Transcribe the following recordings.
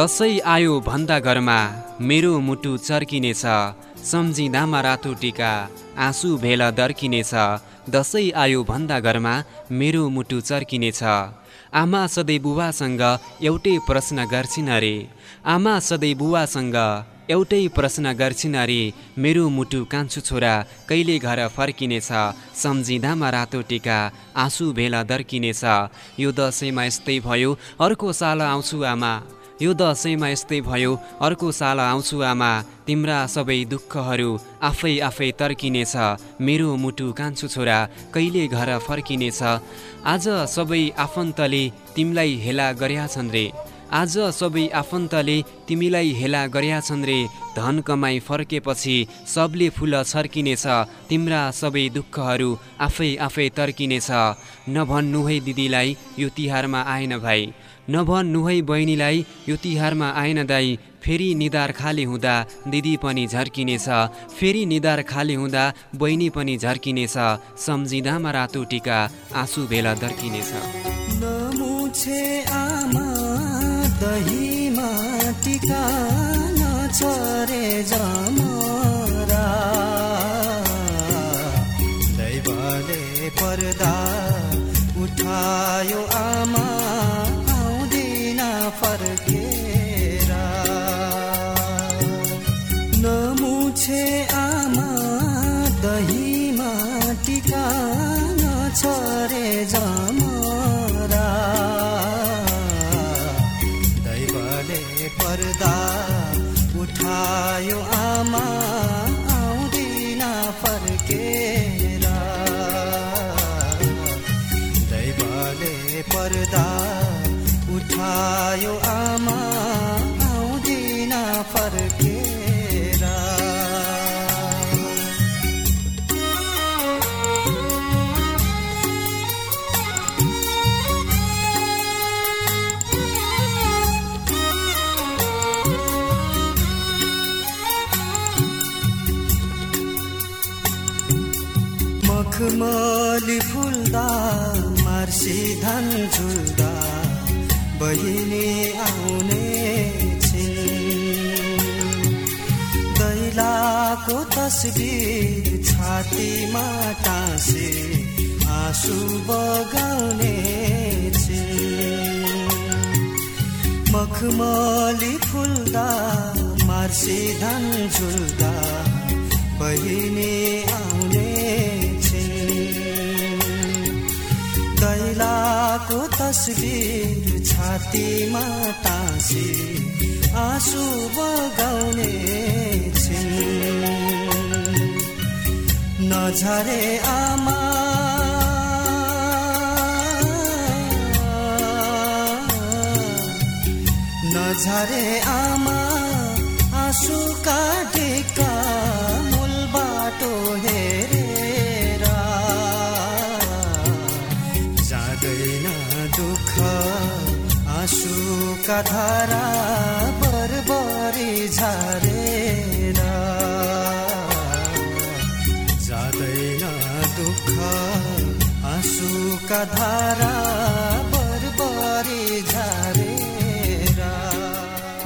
दसैँ आयो भन्दा घरमा मेरो मुटु चर्किनेछ सम्झिँदामा रातो टिका आँसु भेल दर्किनेछ। दसैँ आयो भन्दा घरमा मेरो मुटु चर्किनेछ। आमा सधैँ बुबासँग एउटै प्रश्न गर्छिन् अरे। आमा सधैँ बुबासँग एउटै प्रश्न गर्छिन् अरे मेरो मुटु कान्छु छोरा कहिले घर फर्किनेछ सम्झिँदामा रातो टिका आँसु भेला दर्किनेछ। यो दसैँमा यस्तै भयो अर्को साल आउँछु आमा। यो दसैँमा यस्तै भयो। अर्को साल आउँछु आमा तिम्रा सबै दुःखहरू आफै आफै तर्किनेछ। मेरो मुटु कान्छु छोरा कहिले घर फर्किनेछ? आज सबै आफन्तले तिमीलाई हेला गरेका छन् रे। आज सबै आफन्तले तिमीलाई हेला गरेका छन् रे। धन कमाई फर्केपछि सबले फुल छर्किनेछ। तिम्रा सबै दुःखहरू आफै आफै तर्किनेछ। नभन्नु है दिदीलाई यो तिहारमा आएन भाइ। नभन्नु है बहिनीलाई यो तिहारमा आएन दाई फेरि निधार खाली हुँदा दिदी पनि झर्किनेछ फेरि निधार खाली हुँदा बहिनी पनि झर्किनेछ सम्झिँदामा रातो टिका आँसु भेला दर्किनेछ। पर्दा उठायो आमा फर्केर छातीमा टाँसे आँसु बगाउने मखमली फुल्दा मार्सी धान झुल्दा बहिनी आउने दैलाको तस्बिर छातीमा टाँसी आँसु बगाउने छिन् नझरे आमा। नझरे आमा आँसु काटेका मूल बाटो हेरेर। जाँदैन दुःख आँसुका धारा बरबरी झारेर धारा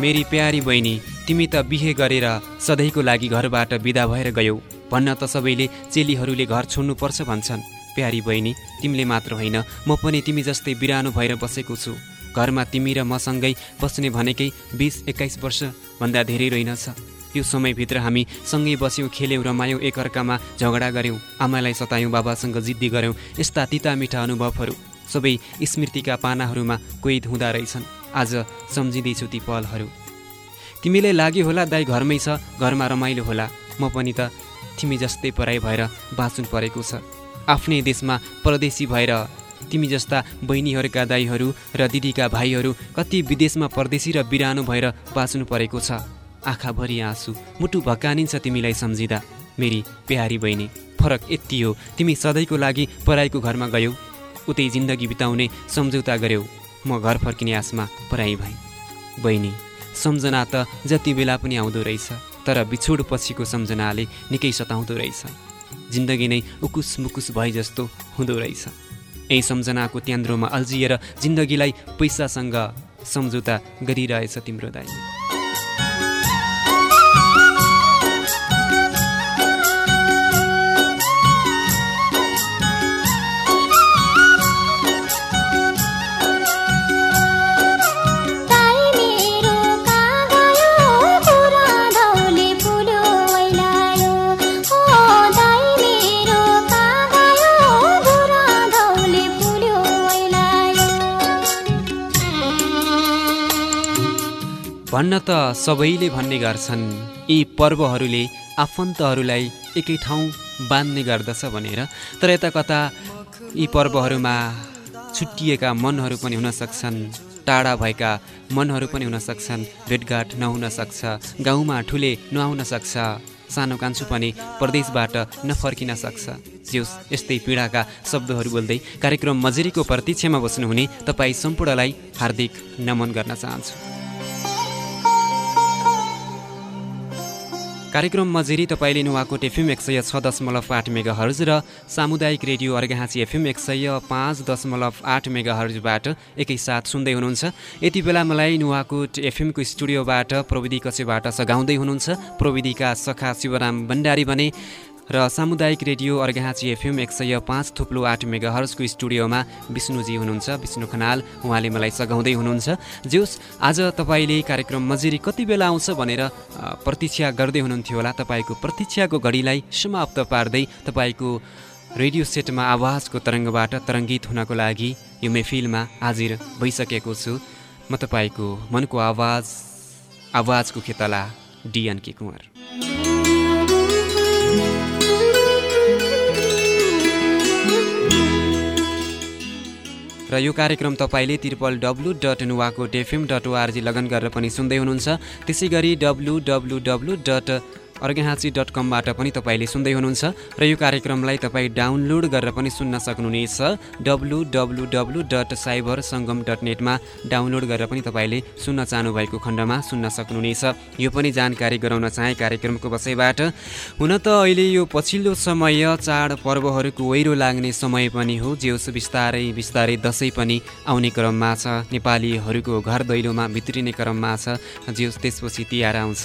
मेरी प्यारी बहिनी तिमी त बिहे गरेर सधैँको लागि घरबाट विदा भएर गयौ। भन्न त सबैले चेलीहरूले घर छोड्नुपर्छ भन्छन्। प्यारी बहिनी तिमीले मात्र होइन म पनि तिमी जस्तै बिरानो भएर बसेको छु। घरमा तिमी र मसँगै बस्ने भनेकै बिस एक्काइस वर्षभन्दा धेरै रहेनछ। यो समयभित्र हामी सँगै बस्यौँ खेल्यौँ रमायौँ एकअर्कामा झगडा गऱ्यौँ आमालाई सतायौँ बाबासँग जिद्दी गऱ्यौँ यस्ता तिता मिठा अनुभवहरू सबै स्मृतिका पानाहरूमा कोही हुँदा रहेछन्। आज सम्झिँदैछु ती पलहरू। तिमीलाई लाग्यो होला दाई घरमै छ घरमा रमाइलो होला। म पनि त तिमी जस्तै पराई भएर बाँच्नु परेको छ। आफ्नै देशमा परदेशी भएर तिमी जस्ता बहिनीहरूका दाईहरू र दिदीका भाइहरू कति विदेशमा परदेशी र बिरानो भएर बाँच्नु परेको छ। आँखाभरि आँसु मुटु भक्कानिन्छ तिमीलाई सम्झिँदा। मेरी प्यारी बहिनी फरक यति हो। तिमी सधैँको लागि पराईको घरमा गयौ। उतै जिन्दगी बिताउने सम्झौता गऱ्यौ म घर फर्किने आसमा पराई भएँ बहिनी सम्झना त जति बेला पनि आउँदो रहेछ तर बिछोड पछिको सम्झनाले निकै सताउँदो रहेछ। जिन्दगी नै उकुस मुकुस भए जस्तो हुँदो रहेछ। यही सम्झनाको त्यान्द्रोमा अल्झिएर जिन्दगीलाई पैसासँग सम्झौता गरिरहेछ तिम्रो दाई। भन्न त सबैले भन्ने गर्छन् यी पर्वहरूले आफन्तहरूलाई एकै ठाउँ बाँध्ने गर्दछ भनेर। तर यता कता यी पर्वहरूमा छुट्टिएका मनहरू पनि हुन सक्छन् टाढा भएका मनहरू पनि हुन सक्छन् भेटघाट नहुन सक्छ गाउँमा ठुले नआउन सक्छ सानो कान्छु पनि प्रदेशबाट नफर्किन सक्छ। ज्योस यस्तै पीडाका शब्दहरू बोल्दै कार्यक्रम मजेरीको प्रतीक्षामा बस्नुहुने तपाईँ सम्पूर्णलाई हार्दिक नमन गर्न चाहन्छु। कार्यक्रम मजेरी तपाईँले नुवाकोट एफएम एक सय छ दशमलव आठ मेगा हर्ज र सामुदायिक रेडियो अर्घाँची एफएम एक सय पाँच दशमलव आठ मेगा हर्जबाट एकैसाथ सुन्दै हुनुहुन्छ। यति बेला मलाई नुवाकोट एफएमको स्टुडियोबाट प्रविधि कक्षबाट सघाउँदै हुनुहुन्छ। प्रविधिका सखा शिवराम भण्डारी भने र सामुदायिक रेडियो अर्घाँची एफएम एक सय पाँच थुप्लो आठ मेगा हर्सको स्टुडियोमा विष्णुजी हुनुहुन्छ विष्णु खनाल। उहाँले मलाई सघाउँदै हुनुहुन्छ। जोस् आज तपाईँले कार्यक्रम मजेरी कति बेला आउँछ भनेर प्रतीक्षा गर्दै हुनुहुन्थ्यो होला। तपाईँको प्रतीक्षाको घडीलाई समाप्त पार्दै तपाईँको रेडियो सेटमा आवाजको तरङ्गबाट तरङ्गित हुनको लागि यो मेफिलमा हाजिर भइसकेको छु। म तपाईँको मनको आवाज आवाजको खेतला डिएन के कुँवर। र यो कार्यक्रम तपाईँले triple W dot Nuwakot FM dot ORG लगन गरेर पनि सुन्दै हुनुहुन्छ। त्यसै गरी W W W dot Arghakhanchi dot कमबाट पनि तपाईँले सुन्दै हुनुहुन्छ र यो कार्यक्रमलाई तपाईँ डाउनलोड गरेर पनि सुन्न सक्नुहुनेछ। W W W dot cyber Sangam dot नेटमा डाउनलोड गरेर पनि तपाईँले सुन्न चाहनुभएको खण्डमा सुन्न सक्नुहुनेछ। यो पनि जानकारी गराउन चाहे कार्यक्रमको बसाइबाट हुन त अहिले यो पछिल्लो समय चाड पर्वहरूको वहिरो लाग्ने समय पनि हो। जेउस बिस्तारै बिस्तारै दसैँ पनि आउने क्रममा छ। नेपालीहरूको घर दैलोमा भित्रिने क्रममा छ। जेउस त्यसपछि तिहार आउँछ।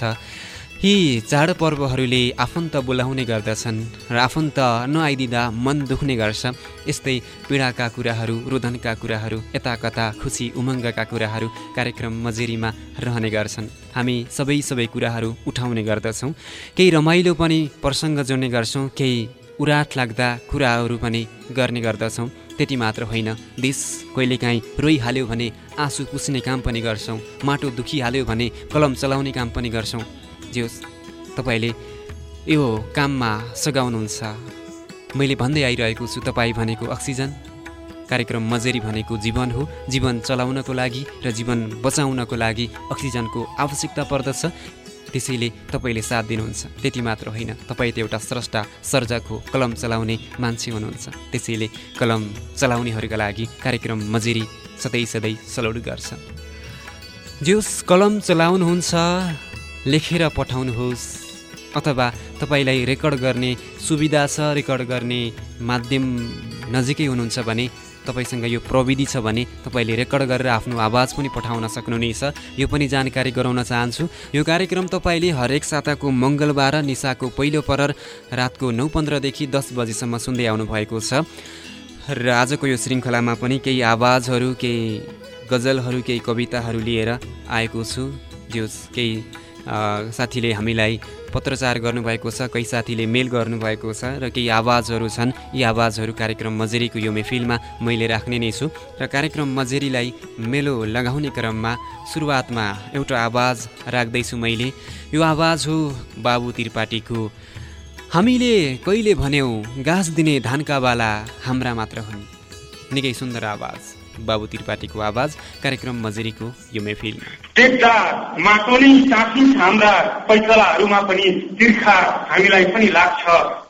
यी चाडपर्वहरूले आफन्त बोलाउने गर्दछन् र आफन्त नआइदिँदा मन दुख्ने गर्छ। यस्तै पीडाका कुराहरू रोदनका कुराहरू यता कता खुसी उमङ्गका कुराहरू कार्यक्रम मजेरीमा रहने गर्छन्। हामी सबै सबै कुराहरू उठाउने गर्दछौँ। केही रमाइलो पनि प्रसङ्ग जोड्ने गर्छौँ केही उराट लाग्दा कुराहरू पनि गर्ने गर्दछौँ। त्यति मात्र होइन देश कहिलेकाहीँ रोइहाल्यो भने आँसु पुस्ने काम पनि गर्छौँ माटो दुखिहाल्यो भने कलम चलाउने काम पनि गर्छौँ। जे होस् तपाईँले यो काममा सघाउनुहुन्छ। मैले भन्दै आइरहेको छु तपाईँ भनेको अक्सिजन कार्यक्रम मजेरी भनेको जीवन हो। जीवन चलाउनको लागि र जीवन बचाउनको लागि अक्सिजनको आवश्यकता पर्दछ। त्यसैले तपाईँले साथ दिनुहुन्छ। त्यति मात्र होइन तपाईँ त एउटा स्रष्टा सर्जक हो कलम चलाउने मान्छे हुनुहुन्छ। त्यसैले कलम चलाउनेहरूका लागि कार्यक्रम मजेरी सधैँ सधैँ सलोड गर्छ। जोस् कलम चलाउनुहुन्छ। लेखेर पठाउनुहोस् अथवा तपाईँलाई रेकर्ड गर्ने सुविधा छ रेकर्ड गर्ने माध्यम नजिकै हुनुहुन्छ भने तपाईँसँग यो प्रविधि छ भने तपाईँले रेकर्ड गरेर आफ्नो आवाज पनि पठाउन सक्नुहुनेछ। यो पनि जानकारी गराउन चाहन्छु। यो कार्यक्रम तपाईँले हरेक साताको मङ्गलबार निसाको पहिलो परर रातको नौ पन्ध्रदेखि दस बजीसम्म सुन्दै आउनुभएको छ। र आजको यो श्रृङ्खलामा पनि केही आवाजहरू केही गजलहरू केही कविताहरू लिएर आएको छु। जो केही साथीले हामीलाई पत्रचार गर्नुभएको छ कोही साथीले मेल गर्नुभएको छ र केही आवाजहरू छन्। यी आवाजहरू कार्यक्रम मजेरीको यो मेफिलमा मैले राख्ने नै छु र कार्यक्रम मजेरीलाई मेलो लगाउने क्रममा सुरुवातमा एउटा आवाज राख्दैछु मैले। यो आवाज हो बाबु त्रिपाठीको। हामीले कहिले भन्यौँ घाँस दिने धानका बाला हाम्रा मात्र हुन्। निकै सुन्दर आवाज। बाबु त्रिपाठीको आवाज कार्यक्रम मजेरीको यो मेफिलमा हाम्रा पैसलाहरूमा पनि तिर्खा हामीलाई पनि लाग्छ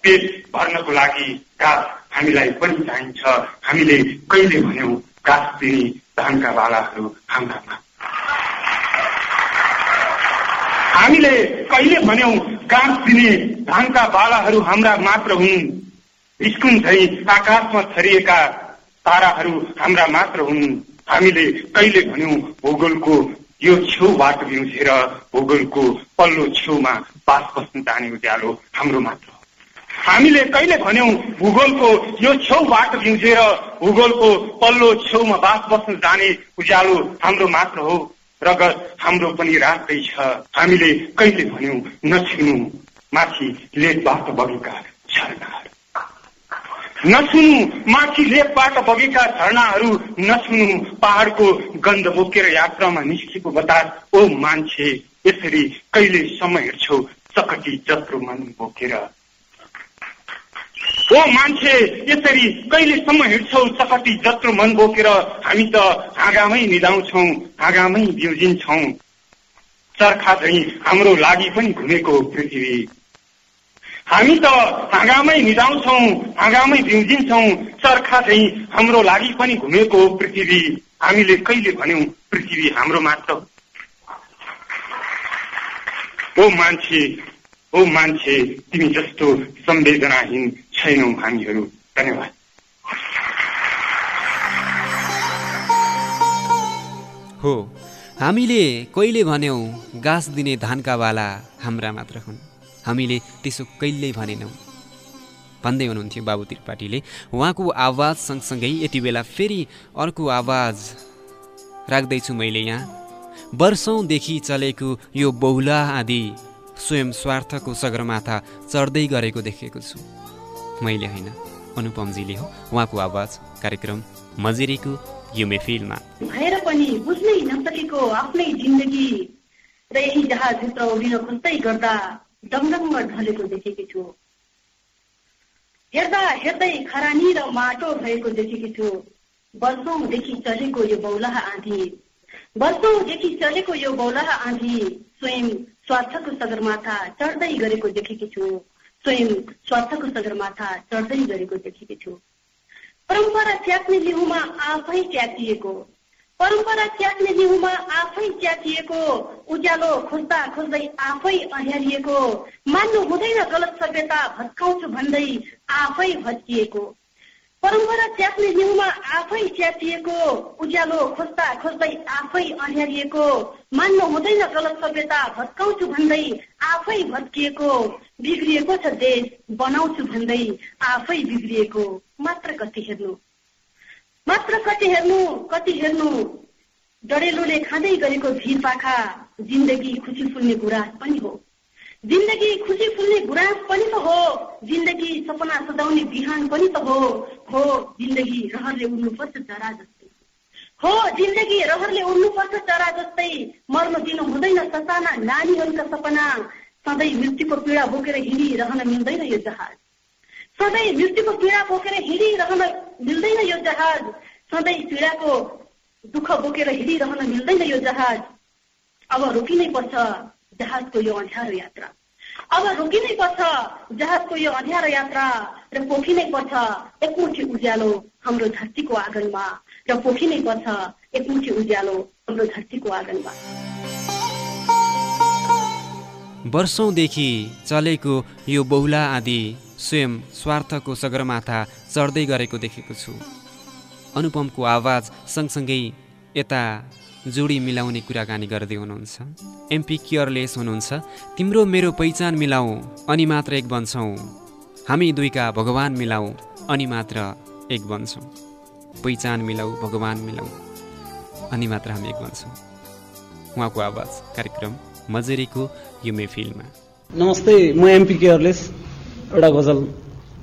पेट भर्नको लागि घाँस हामीलाई पनि चाहिन्छ। हामीले कहिले भन्यौँ घाँस दिने धानका बालाहरू हाम्रामा। हामीले कहिले भन्यौँ घाँस दिने धानका बालाहरू हाम्रा मात्र हुन्। स्कुन झै आकाशमा छरिएका ताराहरू हाम्रा मात्र हुन्। हामीले कहिले भन्यौँ भूगोलको यो छेउबाट बिउजेर भूगोलको पल्लो छेउमा बास बस्न जाने उज्यालो हाम्रो मात्र हो। हामीले कहिले भन्यौँ भूगोलको यो छेउबाट बिउजेर भूगोलको पल्लो छेउमा बास बस्न जाने उज्यालो हाम्रो मात्र हो र हाम्रो पनि रातै छ हामीले कहिले भन्यौँ नछिनु माथि लेखबाट बगेका नसुनु माथि लेपबाट बगेका झरनाहरू नसुनु पहाडको गन्ध बोकेर यात्रामा निस्केको बतास ओ मान्छे यसरी कहिलेसम्म हिँड्छौ चकटी जत्रो मन बोकेर। ओ मान्छे यसरी कहिलेसम्म हिँड्छौ चकटी जत्रो मन बोकेर हामी त हाँगामै निदाउँछौ हाँगामै बिउजिन्छौ। चर्खा झै हाम्रो लागि पनि घुमेको पृथ्वी। हामी त हाँगामै निदाउँछौ हाँगामै बिउजिन्छौ चर्खा चाहिँ हाम्रो लागि पनि घुमेको पृथ्वी हामीले कहिले भन्यौँ पृथ्वी हाम्रो मात्र ओ मान्छे ओ मान्छे तिमी जस्तो संवेदनाहीन छैनौ हामीहरू। धन्यवाद। हो हामीले कहिले भन्यौँ गाँस दिने धानका बाला हाम्रा मात्र हुन्। हामीले त्यसो कहिल्यै भनेनौँ। भन्दै हुनुहुन्थ्यो बाबु त्रिपाठीले। उहाँको आवाज सँगसँगै यति बेला फेरि अर्को आवाज राख्दैछु मैले यहाँ। वर्षौँदेखि चलेको यो बहुला आदि स्वयं स्वार्थको सगरमाथा चढ्दै गरेको देखेको छु। मैले होइन अनुपमजीले हो उहाँको आवाज कार्यक्रम मजिरीको यो मेफिलमा। भएर पनि बुझ्नै नसकेको आफ्नै जिन्दगी र यही जहाजभित्र उभिन खोज्दै गर्दा डङडङ्ग ढलेको देखेकी छु। हेर्दा हेर्दै खरानी र माटो भएको देखेकी छु। वर्षौँदेखि चलेको यो बौलाह आँधी। वर्षौँदेखि चलेको यो बौलाह आँधी। स्वयं स्वार्थको सगरमाथा चढ्दै गरेको देखेकी छु। स्वयं स्वार्थको सगरमाथा चढ्दै गरेको देखेकी छु। परम्परा च्यात्ने लिहुमा आफै च्यातिएको परम्परा च्यात्ने जिउमा आफै च्यातिएको उज्यालो खोज्दा खोज्दै आफै अँध्यारिएको मान्नु हुँदैन गलत सभ्यता भत्काउँछु भन्दै आफै भत्किएको। परम्परा च्यात्ने जिउमा आफै च्यातिएको उज्यालो खोज्दा खोज्दै आफै अँध्यारिएको मान्नु हुँदैन गलत सभ्यता भत्काउँछु भन्दै आफै भत्किएको बिग्रिएको छ देश बनाउँछु भन्दै आफै बिग्रिएको। मात्र कति हेर्नु। मात्र कति हेर्नु कति हेर्नु? डडेलोले खाँदै गरेको भिर पाखा जिन्दगी खुसी फुल्ने गुराँस पनि हो। जिन्दगी खुसी फुल्ने गुराँस पनि त हो। जिन्दगी सपना सजाउने बिहान पनि त हो। हो जिन्दगी रहरले उड्नुपर्छ चरा जस्तै। हो जिन्दगी रहरले उड्नुपर्छ चरा जस्तै। मर्न दिनु हुँदैन ससाना नानीहरूका सपना। सधैँ मृत्युको पीडा बोकेर हिँडिरहन मिल्दैन यो जहाज। सधैँ मृत्युको पीडा बोकेर हिँडिरहन मिल्दैन यो जहाज। सधैँ पीडाको दुःख बोकेर हिँडिरहन मिल्दैन यो जहाज। अब रोकिनै पर्छ जहाजको यो अँध्यारो यात्रा। अब रोकिनै पर्छ जहाजको यो अँध्यारो यात्रा र पोखिनै पर्छ एकमुठी उज्यालो हाम्रो धरतीको आँगनमा। र पोखिनै पर्छ एकमुठी उज्यालो हाम्रो धरतीको आँगनमा। वर्षौँदेखि चलेको यो बहुला आदि स्वयं स्वार्थको सगरमाथा चढ्दै गरेको देखेको छु। अनुपमको आवाज सँगसँगै यता जोडी मिलाउने कुराकानी गर्दै हुनुहुन्छ। एमपी केयरलेस हुनुहुन्छ। तिम्रो मेरो पहिचान मिलाऊ अनि मात्र एक बन्छौँ। हामी दुईका भगवान् मिलाऊ अनि मात्र एक बन्छौँ। पहिचान मिलाऊ भगवान् मिलाऊ अनि मात्र हामी एक बन्छौँ। उहाँको आवाज कार्यक्रम मजेरीको यो मेफिलमा। नमस्ते म एमपी केयरलेस एउटा गजल।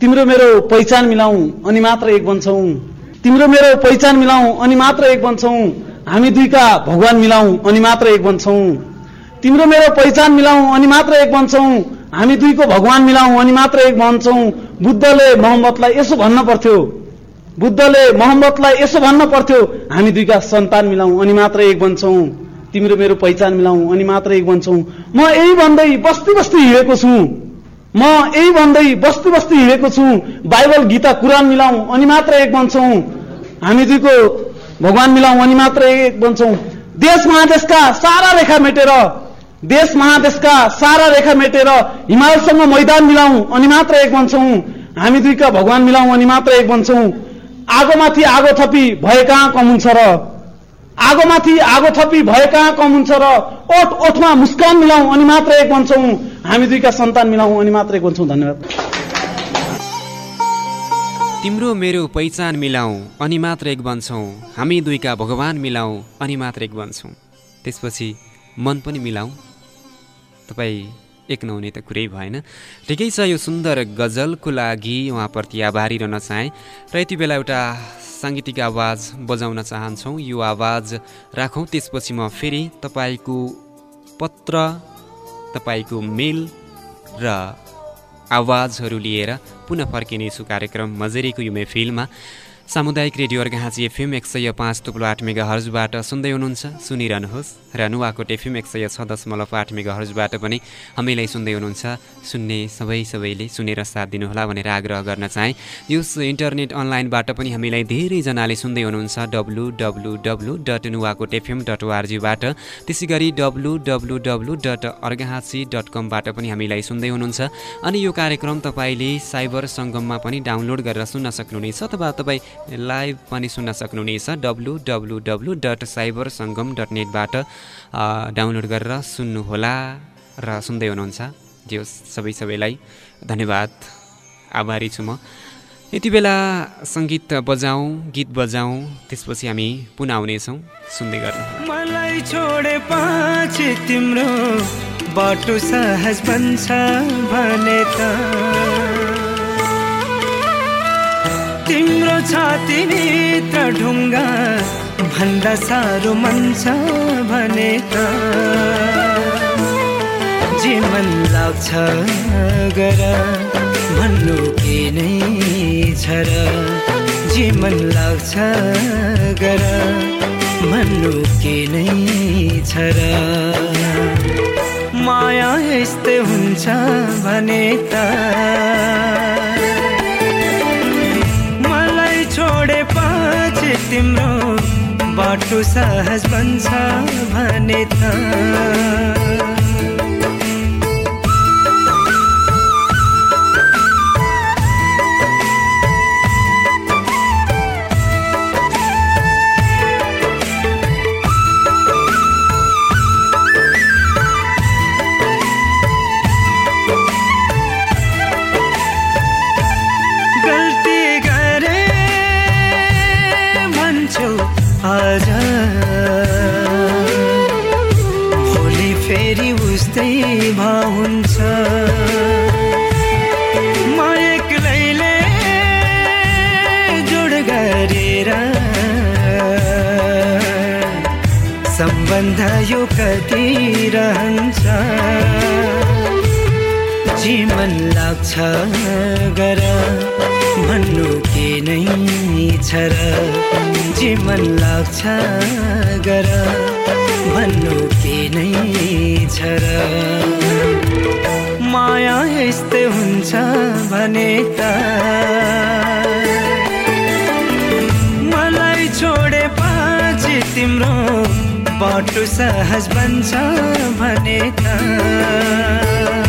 तिम्रो मेरो पहिचान मिलाऊ अनि मात्र एक बन्छौ। तिम्रो मेरो पहिचान मिलाऊ अनि मात्र एक बन्छौ। हामी दुईका भगवान मिलाऊ अनि मात्र एक बन्छौ। तिम्रो मेरो पहिचान मिलाऊ अनि मात्र एक बन्छौ। हामी दुईको भगवान मिलाऊ अनि मात्र एक बन्छौ। बुद्धले मोहम्मदलाई यसो भन्न पर्थ्यो। बुद्धले मोहम्मदलाई यसो भन्न पर्थ्यो। हामी दुईका सन्तान मिलाऊ अनि मात्र एक बन्छौ। तिम्रो मेरो पहिचान मिलाऊ अनि मात्र एक बन्छौ। म यही भन्दै बस्ती बस्ती हिँडेको छु। म यही भन्दै बस्ती बस्ती हिँडेको छु। बाइबल गीता कुरान मिलाउँ अनि मात्र एक बन्छौँ। हामी दुईको भगवान मिलाउँ अनि मात्र एक बन्छौँ। देश महादेशका सारा रेखा मेटेर देश महादेशका सारा रेखा मेटेर हिमालसँग मैदान मिलाउँ अनि मात्र एक बन्छौँ। हामी दुईका भगवान मिलाउँ अनि मात्र एक बन्छौँ। आगोमाथि आगो थपी भए कहाँ कमुन्छ र? आगोमाथि आगो थपी भए कहाँ कम हुन्छ र? ओठ ओठमा मुस्कान मिलाउँ अनि मात्र एक बन्छौँ हामी दुईका सन्तान मिलाउँ अनि मात्र एक बन्छौँ धन्यवाद। तिम्रो मेरो पहिचान मिलाऊ अनि मात्र एक बन्छौँ हामी दुईका भगवान मिलाऊ अनि मात्र एक बन्छौँ त्यसपछि मन पनि मिलाऊ तपाईँ एक नहुने त कुरै भएन। ठिकै छ यो सुन्दर गजलको लागि उहाँप्रति आभारी रहन चाहेँ र यति बेला एउटा साङ्गीतिक आवाज बजाउन चाहन्छौँ। यो आवाज राखौँ त्यसपछि म फेरि तपाईँको पत्र तपाईँको मेल र आवाजहरू लिएर पुनः फर्किनेछु कार्यक्रम मजेरीको यो मेफिलमा। सामुदायिक रेडियो अर्घाँची एफएम एक सय पाँच तुप्लो आठ मेगा हर्जबाट सुन्दै हुनुहुन्छ सुनिरहनुहोस्। र नुवाकोट एफएम एक सय छ दशमलव आठ मेगा हर्जबाट पनि हामीलाई सुन्दै हुनुहुन्छ। सुन्ने सबै सबैले सुनेर साथ दिनुहोला भनेर आग्रह गर्न चाहेँ। यस इन्टरनेट अनलाइनबाट पनि हामीलाई धेरैजनाले सुन्दै हुनुहुन्छ W W W dot Nuwakot FM dot ओआरजीबाट। त्यसै गरी W W W dot Arghakhanchi dot कमबाट पनि हामीलाई सुन्दै हुनुहुन्छ। अनि यो कार्यक्रम तपाईँले साइबर सङ्गममा पनि डाउनलोड गरेर सुन्न सक्नुहुनेछ अथवा तपाईँ लाइभ पनि सुन्न सक्नुहुनेछ W W W dot cyber Sangam dot नेटबाट download गरेर सुन्नुहोला र सुन्दै हुनुहुन्छ। जो सबै सबैलाई धन्यवाद। आभारी छु म। यति बेला सङ्गीत बजाउँ गीत बजाउँ त्यसपछि हामी पुनः आउनेछौँ। सुन्दै गर्नु मलाई छोडे तिम्रो बाटो सहज बन्छ भने त। तिम्रो छातीभित्र ढुङ्गा भन्दा साह्रो मन छ भने त। जे मन लाग्छ गर भन्नु के नै छ र। जे मन लाग्छ गर भन्नु के नै छ र। माया यस्तै हुन्छ भने त। तिम्रो बाटो सहज बन्छ भने त। सम्बन्ध यो कति रहन्छ। जे मन लाग्छ गर भन्नु के नै छ र। जे मन लाग्छ गर भन्नु के नै छ र। माया यस्तै हुन्छ भने त। मलाई छोडे पछि तिम्रो बाटो सहज बन्छ भने त।